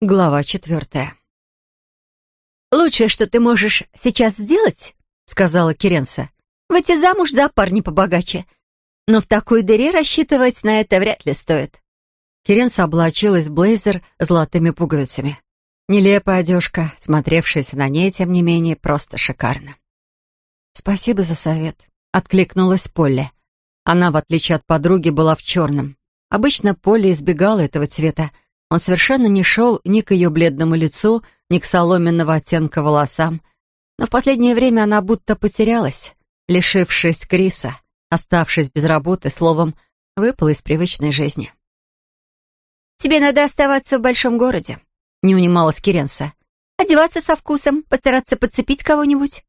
Глава четвертая. «Лучшее, что ты можешь сейчас сделать, — сказала Керенса, — выйти замуж за парня побогаче. Но в такой дыре рассчитывать на это вряд ли стоит». Керенса облачилась в блейзер с золотыми пуговицами. Нелепая одежка, смотревшаяся на ней, тем не менее, просто шикарно. «Спасибо за совет», — откликнулась Полли. Она, в отличие от подруги, была в черном. Обычно Полли избегала этого цвета, он совершенно не шел ни к ее бледному лицу, ни к соломенного оттенка волосам. Но в последнее время она будто потерялась, лишившись Криса, оставшись без работы, словом, выпала из привычной жизни. «Тебе надо оставаться в большом городе», — не унималась Киренса. «Одеваться со вкусом, постараться подцепить кого-нибудь».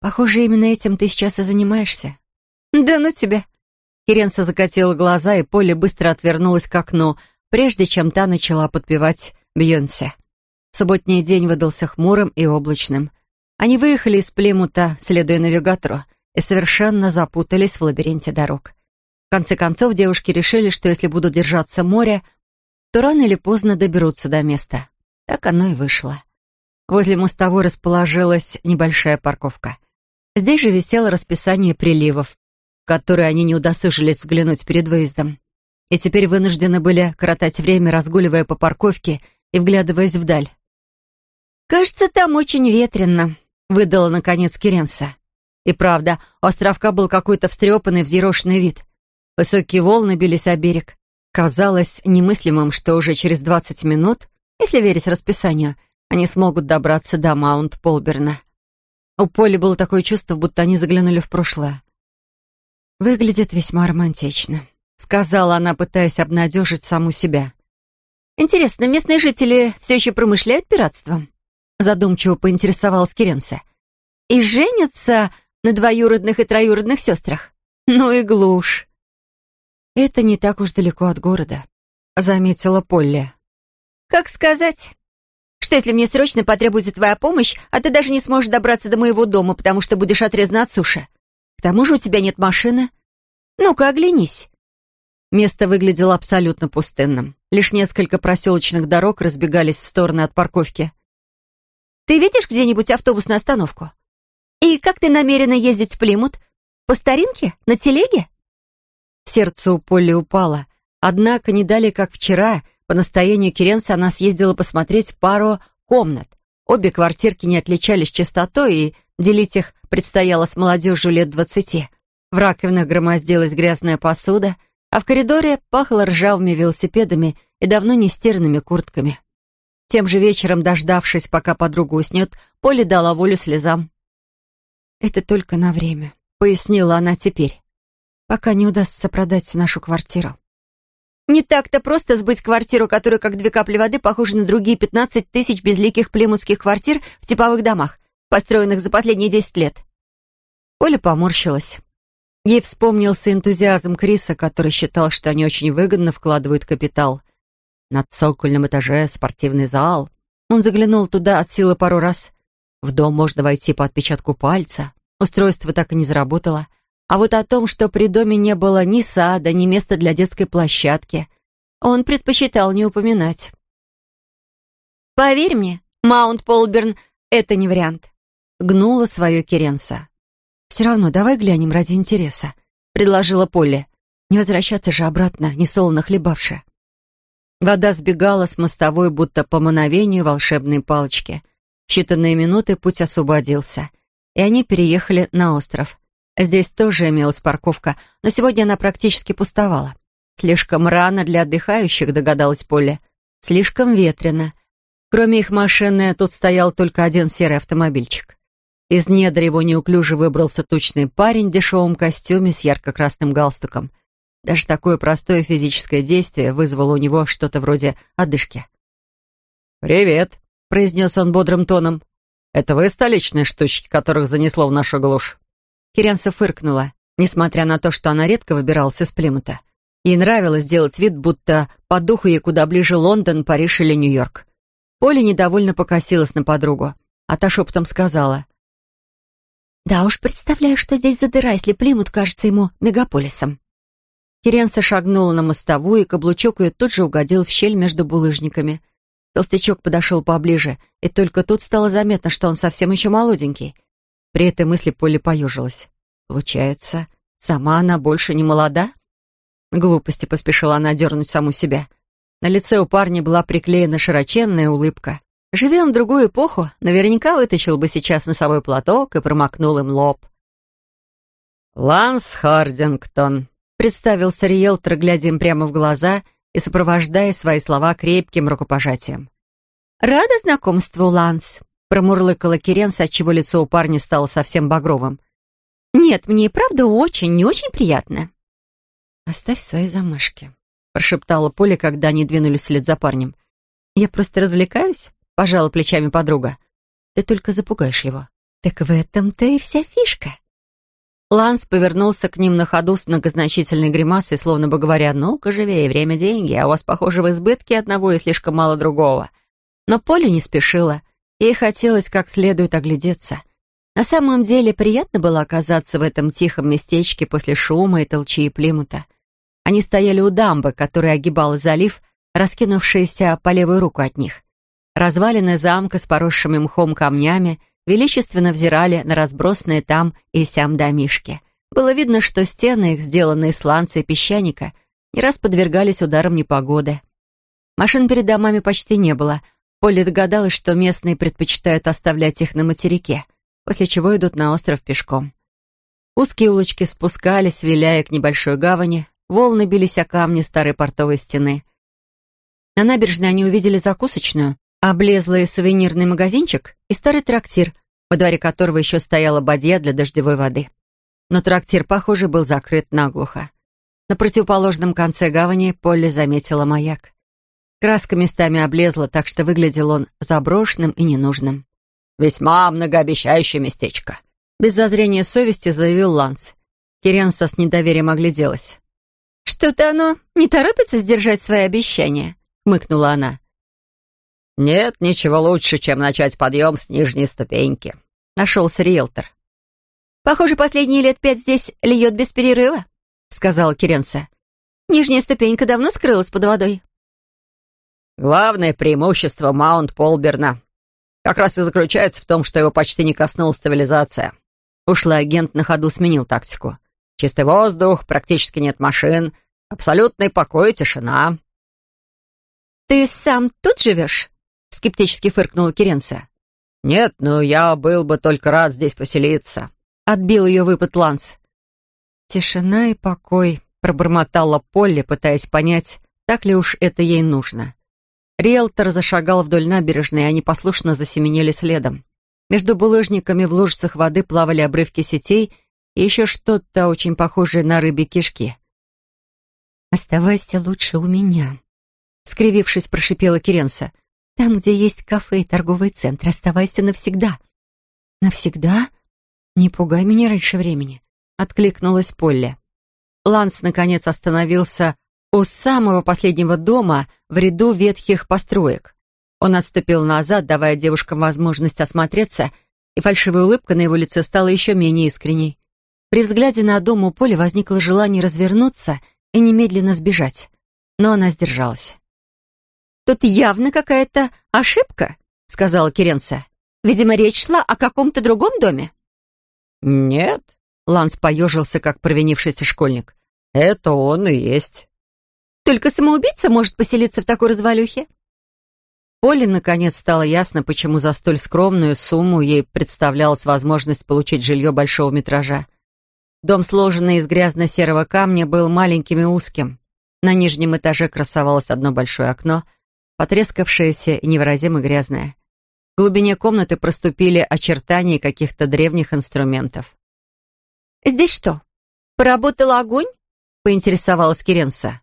«Похоже, именно этим ты сейчас и занимаешься». «Да ну тебя». Киренса закатила глаза, и Поле быстро отвернулась к окну — прежде чем та начала подпевать Бьонсе. Субботний день выдался хмурым и облачным. Они выехали из Плимута, следуя навигатору, и совершенно запутались в лабиринте дорог. В конце концов, девушки решили, что если будут держаться моря, то рано или поздно доберутся до места. Так оно и вышло. Возле мостовой расположилась небольшая парковка. Здесь же висело расписание приливов, в которые они не удосужились взглянуть перед выездом и теперь вынуждены были коротать время, разгуливая по парковке и вглядываясь вдаль. «Кажется, там очень ветрено», — выдала, наконец, Керенса. И правда, у островка был какой-то встрепанный, взъерошенный вид. Высокие волны бились о берег. Казалось немыслимым, что уже через 20 минут, если верить расписанию, они смогут добраться до Маунт-Полберна. У Поли было такое чувство, будто они заглянули в прошлое. Выглядит весьма романтично сказала она, пытаясь обнадежить саму себя. «Интересно, местные жители все еще промышляют пиратством?» Задумчиво поинтересовалась Керенса. «И женятся на двоюродных и троюродных сестрах? Ну и глушь!» «Это не так уж далеко от города», — заметила Полли. «Как сказать? Что если мне срочно потребуется твоя помощь, а ты даже не сможешь добраться до моего дома, потому что будешь отрезана от суши? К тому же у тебя нет машины. Ну-ка, оглянись. Место выглядело абсолютно пустынным. Лишь несколько проселочных дорог разбегались в стороны от парковки. «Ты видишь где-нибудь автобусную остановку? И как ты намерена ездить в Плимут? По старинке? На телеге?» Сердце у Полли упало. Однако, не далее, как вчера, по настоянию Керенса она съездила посмотреть пару комнат. Обе квартирки не отличались чистотой, и делить их предстояло с молодежью лет двадцати. В раковинах громоздилась грязная посуда — а в коридоре пахло ржавыми велосипедами и давно не стиранными куртками. Тем же вечером, дождавшись, пока подруга уснет, Поле дала волю слезам. «Это только на время», — пояснила она теперь, «пока не удастся продать нашу квартиру». «Не так-то просто сбыть квартиру, которая, как две капли воды, похожа на другие 15 тысяч безликих плимутских квартир в типовых домах, построенных за последние 10 лет». Оля поморщилась. Ей вспомнился энтузиазм Криса, который считал, что они очень выгодно вкладывают капитал. На цокольном этаже спортивный зал. Он заглянул туда от силы пару раз. В дом можно войти по отпечатку пальца. Устройство так и не заработало. А вот о том, что при доме не было ни сада, ни места для детской площадки, он предпочитал не упоминать. «Поверь мне, Маунт Полберн — это не вариант», — гнула свое Керенса. «Все равно давай глянем ради интереса», — предложила Полли. «Не возвращаться же обратно, не солоно хлебавши». Вода сбегала с мостовой, будто по мановению волшебной палочки. В считанные минуты путь освободился, и они переехали на остров. Здесь тоже имелась парковка, но сегодня она практически пустовала. Слишком рано для отдыхающих, догадалась Полли. Слишком ветрено. Кроме их машины, тут стоял только один серый автомобильчик. Из недр его неуклюже выбрался тучный парень в дешевом костюме с ярко-красным галстуком. Даже такое простое физическое действие вызвало у него что-то вроде одышки. «Привет», — произнес он бодрым тоном. «Это вы столичные штучки, которых занесло в нашу глушь?» Кирянса фыркнула, несмотря на то, что она редко выбиралась из Плимута. Ей нравилось делать вид, будто по духу ей куда ближе Лондон, Париж или Нью-Йорк. Поля недовольно покосилась на подругу, а та шепотом сказала — да уж, представляю, что здесь за дыра, если Плимут кажется ему мегаполисом. Киренса шагнула на мостовую, и каблучок ее тут же угодил в щель между булыжниками. Толстячок подошел поближе, и только тут стало заметно, что он совсем еще молоденький. При этой мысли Полли поежилась. Получается, сама она больше не молода? Глупости поспешила она дернуть саму себя. На лице у парня была приклеена широченная улыбка. Живя в другую эпоху, наверняка вытащил бы сейчас носовой платок и промокнул им лоб. «Ланс Хардингтон», — представился риэлтор, глядя им прямо в глаза — и сопровождая свои слова крепким рукопожатием. «Рада знакомству, Ланс», — промурлыкала Керенса, отчего лицо у парня стало совсем багровым. «Нет, мне и правда очень, не очень приятно». «Оставь свои замашки», — прошептала Поля, когда они двинулись вслед за парнем. «Я просто развлекаюсь», — пожала плечами подруга. «Ты только запугаешь его». «Так в этом-то и вся фишка», Ланс повернулся к ним на ходу с многозначительной гримасой, словно бы говоря, «Ну-ка живее, время — деньги, а у вас, похоже, в избытке одного и слишком мало другого». Но Поля не спешила. Ей хотелось как следует оглядеться. На самом деле приятно было оказаться в этом тихом местечке после шума и толчи и плимута. Они стояли у дамбы, которая огибала залив, раскинувшаяся по левую руку от них. Развалины замка с поросшими мхом камнями — величественно взирали на разбросанные там и сям домишки. Было видно, что стены их, сделанные из сланца и песчаника, не раз подвергались ударам непогоды. Машин перед домами почти не было. Полли догадалась, что местные предпочитают оставлять их на материке, после чего идут на остров пешком. Узкие улочки спускались, виляя к небольшой гавани, волны бились о камни старой портовой стены. На набережной они увидели закусочную, облезлый сувенирный магазинчик и старый трактир, во дворе которого еще стояла бадья для дождевой воды. Но трактир, похоже, был закрыт наглухо. На противоположном конце гавани Полли заметила маяк. Краска местами облезла, так что выглядел он заброшенным и ненужным. «Весьма многообещающее местечко», — без зазрения совести заявил Ланс. Киренса с недоверием огляделась. «Что-то оно не торопится сдержать свои обещания», — хмыкнула она. «Нет ничего лучше, чем начать подъем с нижней ступеньки», — нашелся риэлтор. «Похоже, последние лет пять здесь льет без перерыва», — сказала Керенса. «Нижняя ступенька давно скрылась под водой». «Главное преимущество Маунт Полберна как раз и заключается в том, что его почти не коснулась цивилизация». Ушлый агент на ходу сменил тактику. «Чистый воздух, практически нет машин, абсолютный покой и тишина». «Ты сам тут живешь?» Скептически фыркнула Керенса. «Нет, ну я был бы только рад здесь поселиться», — отбил ее выпад Ланс. «Тишина и покой», — пробормотала Полли, пытаясь понять, так ли уж это ей нужно. Риэлтор зашагал вдоль набережной, и они послушно засеменили следом. Между булыжниками в лужицах воды плавали обрывки сетей и еще что-то очень похожее на рыбьи кишки. «Оставайся лучше у меня», — скривившись, прошипела Керенса. Там, где есть кафе и торговый центр, оставайся навсегда». «Навсегда? Не пугай меня раньше времени», — откликнулась Полли. Ланс, наконец, остановился у самого последнего дома в ряду ветхих построек. Он отступил назад, давая девушкам возможность осмотреться, и фальшивая улыбка на его лице стала еще менее искренней. При взгляде на дом у Поли возникло желание развернуться и немедленно сбежать, но она сдержалась. «Тут явно какая-то ошибка», — сказала Керенса. «Видимо, речь шла о каком-то другом доме». «Нет», — Ланс поежился, как провинившийся школьник. «Это он и есть». «Только самоубийца может поселиться в такой развалюхе?» Поле, наконец, стало ясно, почему за столь скромную сумму ей представлялась возможность получить жилье большого метража. Дом, сложенный из грязно-серого камня, был маленьким и узким. На нижнем этаже красовалось одно большое окно — потрескавшаяся и невыразимо грязная. В глубине комнаты проступили очертания каких-то древних инструментов. «Здесь что, поработал огонь?» — поинтересовалась Керенса.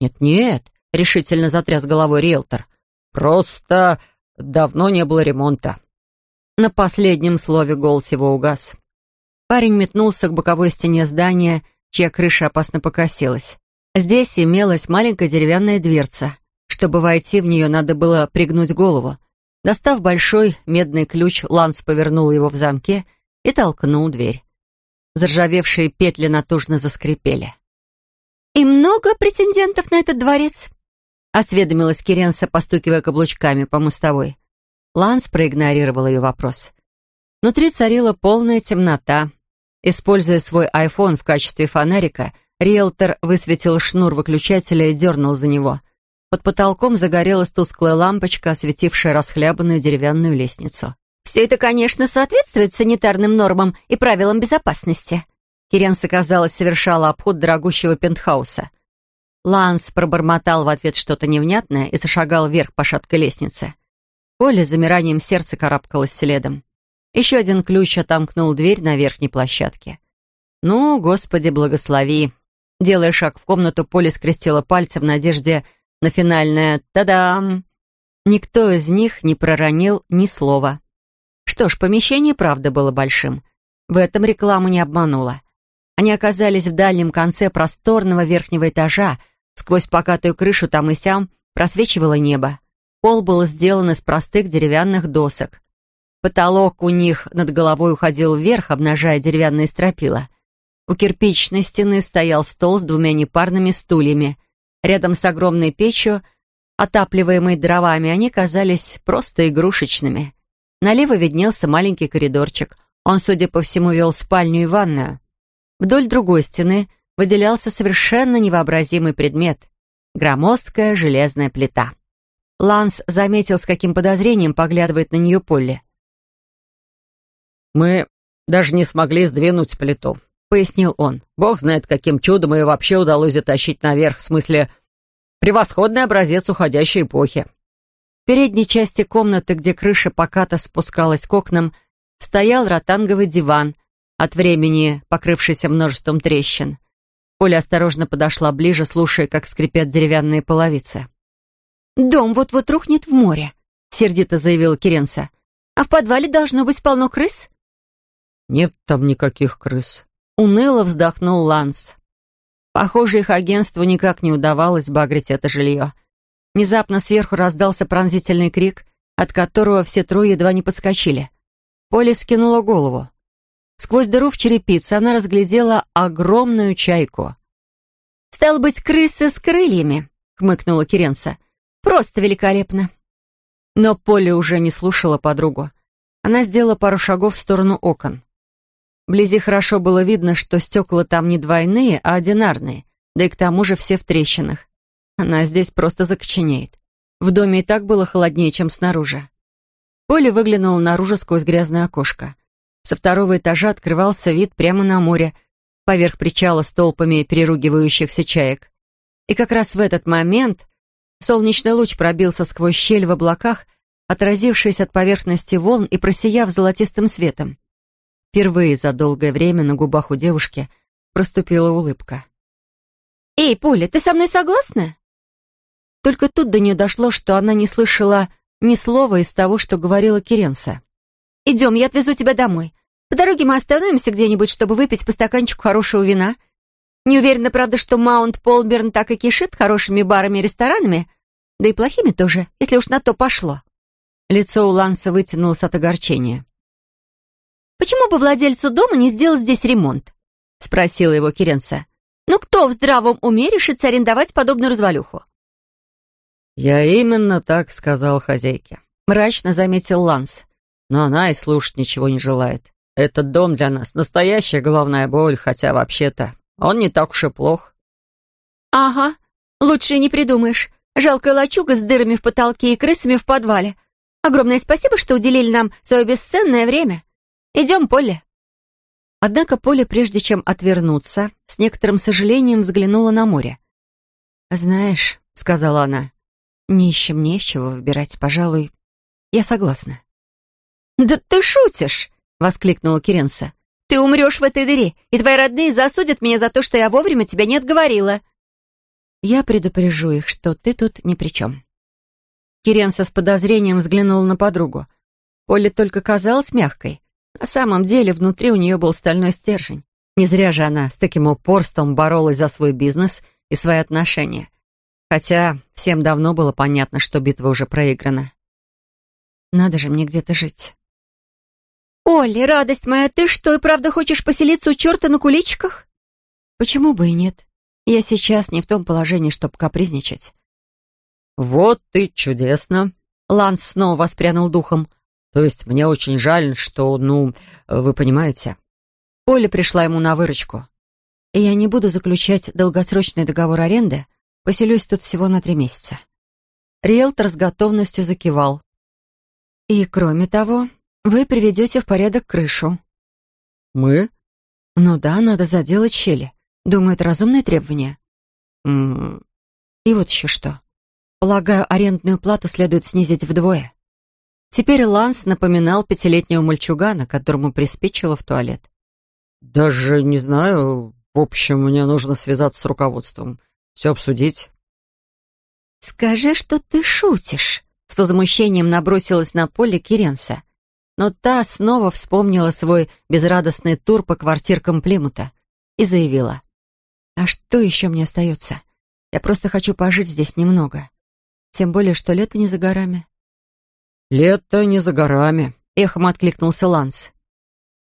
«Нет-нет», — решительно затряс головой риэлтор. «Просто давно не было ремонта». На последнем слове голос его угас. Парень метнулся к боковой стене здания, чья крыша опасно покосилась. Здесь имелась маленькая деревянная дверца. Чтобы войти в нее, надо было пригнуть голову. Достав большой медный ключ, Ланс повернул его в замке и толкнул дверь. Заржавевшие петли натужно заскрипели. «И много претендентов на этот дворец?» Осведомилась Керенса, постукивая каблучками по мостовой. Ланс проигнорировал ее вопрос. Внутри царила полная темнота. Используя свой iPhone в качестве фонарика, риэлтор высветил шнур выключателя и дернул за него. Под потолком загорелась тусклая лампочка, осветившая расхлябанную деревянную лестницу. «Все это, конечно, соответствует санитарным нормам и правилам безопасности». Керенса, казалось, совершала обход дорогущего пентхауса. Ланс пробормотал в ответ что-то невнятное и зашагал вверх по шаткой лестнице. Оля с замиранием сердца карабкалась следом. Еще один ключ отомкнул дверь на верхней площадке. «Ну, Господи, благослови!» Делая шаг в комнату, Поля скрестила пальцы в надежде на финальное «Та-дам!». Никто из них не проронил ни слова. Что ж, помещение правда было большим. В этом рекламу не обманула. Они оказались в дальнем конце просторного верхнего этажа, сквозь покатую крышу там и сям просвечивало небо. Пол был сделан из простых деревянных досок. Потолок у них над головой уходил вверх, обнажая деревянные стропила. У кирпичной стены стоял стол с двумя непарными стульями. Рядом с огромной печью, отапливаемой дровами, они казались просто игрушечными. Налево виднелся маленький коридорчик. Он, судя по всему, вел спальню и ванную. Вдоль другой стены выделялся совершенно невообразимый предмет — громоздкая железная плита. Ланс заметил, с каким подозрением поглядывает на нее Полли. «Мы даже не смогли сдвинуть плиту», — пояснил он. «Бог знает, каким чудом ее вообще удалось затащить наверх, в смысле, превосходный образец уходящей эпохи». В передней части комнаты, где крыша поката спускалась к окнам, стоял ротанговый диван, от времени покрывшийся множеством трещин. Поля осторожно подошла ближе, слушая, как скрипят деревянные половицы. «Дом вот-вот рухнет в море», — сердито заявила Керенса. «А в подвале должно быть полно крыс?» «Нет там никаких крыс», — уныло вздохнул Ланс. Похоже, их агентству никак не удавалось багрить это жилье. Внезапно сверху раздался пронзительный крик, от которого все трое едва не подскочили. Поле вскинула голову. Сквозь дыру в черепице она разглядела огромную чайку. «Стало быть, крысы с крыльями», — хмыкнула Керенса. Просто великолепно. Но Полли уже не слушала подругу. Она сделала пару шагов в сторону окон. Вблизи хорошо было видно, что стекла там не двойные, а одинарные, да и к тому же все в трещинах. Она здесь просто закоченеет. В доме и так было холоднее, чем снаружи. Полли выглянула наружу сквозь грязное окошко. Со второго этажа открывался вид прямо на море, поверх причала с толпами переругивающихся чаек. И как раз в этот момент Солнечный луч пробился сквозь щель в облаках, отразившись от поверхности волн и просияв золотистым светом. Впервые за долгое время на губах у девушки проступила улыбка. «Эй, Поля, ты со мной согласна?» Только тут до нее дошло, что она не слышала ни слова из того, что говорила Керенса. «Идем, я отвезу тебя домой. По дороге мы остановимся где-нибудь, чтобы выпить по стаканчику хорошего вина. Не уверена, правда, что Маунт Полберн так и кишит хорошими барами и ресторанами, да и плохими тоже, если уж на то пошло. Лицо у Ланса вытянулось от огорчения. «Почему бы владельцу дома не сделать здесь ремонт?» — спросила его Керенса. «Ну кто в здравом уме решится арендовать подобную развалюху?» «Я именно так сказал хозяйке», — мрачно заметил Ланс. «Но она и слушать ничего не желает. Этот дом для нас — настоящая головная боль, хотя вообще-то он не так уж и плох». «Ага, лучше не придумаешь. Жалкая лачуга с дырами в потолке и крысами в подвале. Огромное спасибо, что уделили нам свое бесценное время. Идем, Полли». Однако Поля, прежде чем отвернуться, с некоторым сожалением взглянула на море. «Знаешь», — сказала она, — «не ищем не с чего выбирать, пожалуй. Я согласна». «Да ты шутишь!» — воскликнула Керенса. Ты умрешь в этой дыре, и твои родные засудят меня за то, что я вовремя тебя не отговорила». «Я предупрежу их, что ты тут ни при чем». Киренса с подозрением взглянула на подругу. Поле только казалась мягкой. На самом деле внутри у нее был стальной стержень. Не зря же она с таким упорством боролась за свой бизнес и свои отношения. Хотя всем давно было понятно, что битва уже проиграна. Надо же мне где-то жить. «Олли, радость моя, ты что, и правда хочешь поселиться у черта на куличках?» «Почему бы и нет? Я сейчас не в том положении, чтобы капризничать». «Вот ты чудесно!» Ланс снова воспрянул духом. «То есть мне очень жаль, что, ну, вы понимаете...» Поля пришла ему на выручку. «И я не буду заключать долгосрочный договор аренды, поселюсь тут всего на три месяца». Риэлтор с готовностью закивал. «И, кроме того, вы приведете в порядок крышу». «Мы?» «Ну да, надо заделать щели. Думаю, это разумное требование». «М -м и вот еще что. Полагаю, арендную плату следует снизить вдвое. Теперь Ланс напоминал пятилетнего мальчугана, которому приспичило в туалет. «Даже не знаю. В общем, мне нужно связаться с руководством. Все обсудить». «Скажи, что ты шутишь», — с возмущением набросилась на поле Киренса. Но та снова вспомнила свой безрадостный тур по квартиркам Плимута и заявила. «А что еще мне остается? Я просто хочу пожить здесь немного. Тем более, что лето не за горами». «Лето не за горами», — эхом откликнулся Ланс.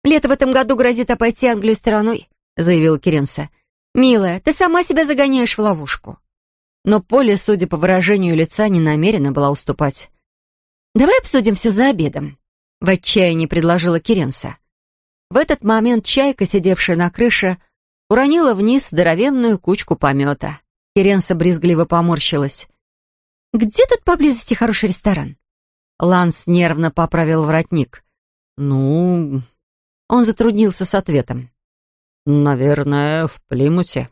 «Лето в этом году грозит обойти Англию стороной», — заявила Керенса. «Милая, ты сама себя загоняешь в ловушку». Но Поле, судя по выражению лица, не намерена была уступать. «Давай обсудим все за обедом», — в отчаянии предложила Керенса. В этот момент чайка, сидевшая на крыше, уронила вниз здоровенную кучку помета. Керенса брезгливо поморщилась. «Где тут поблизости хороший ресторан?» Ланс нервно поправил воротник. «Ну...» Он затруднился с ответом. «Наверное, в Плимуте».